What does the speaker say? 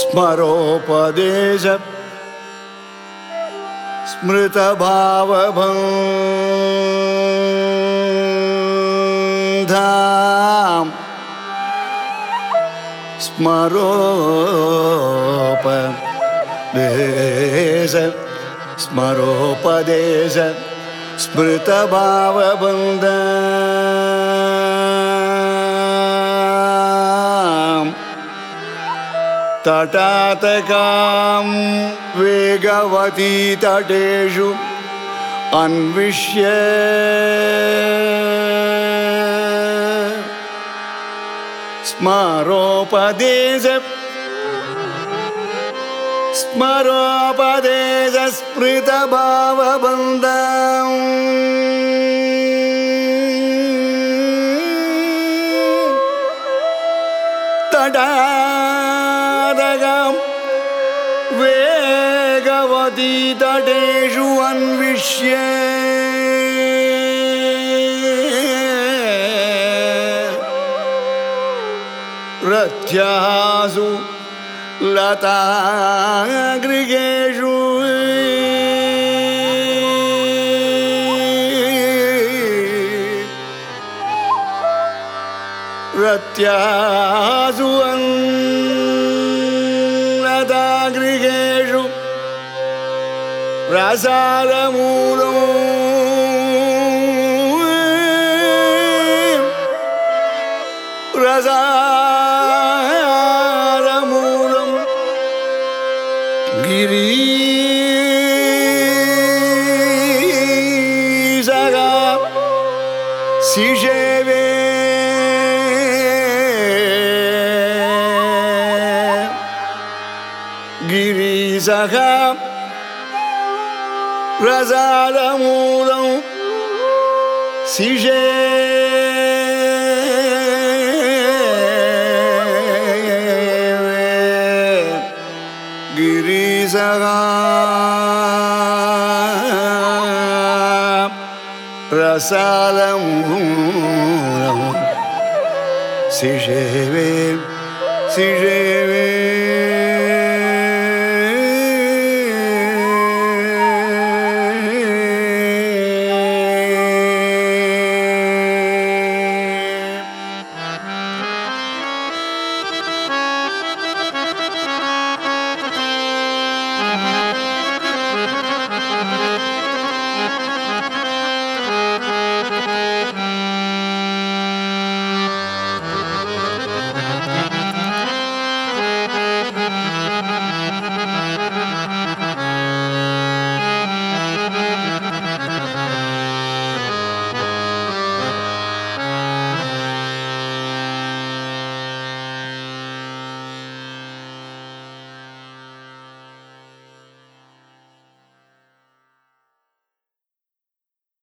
स्मरोपदेश स्मृतभावबन्धाम् स्मरोपदेश स्मरोपदेश स्मृतभावबन्ध तटातकां वेगवती तटेषु अन्विष्य स्मरोपदेश स्मरोपदेश स्मृतभावबन्ध तडादगां वेगवती तटेषु अन्विष्य रथ्यासु लतागृहेषु रत्यासु Razara murum Razara murum Giri Zaga Sijeve Giri Zaga Razada mudam Si je Girizaga Razada mudam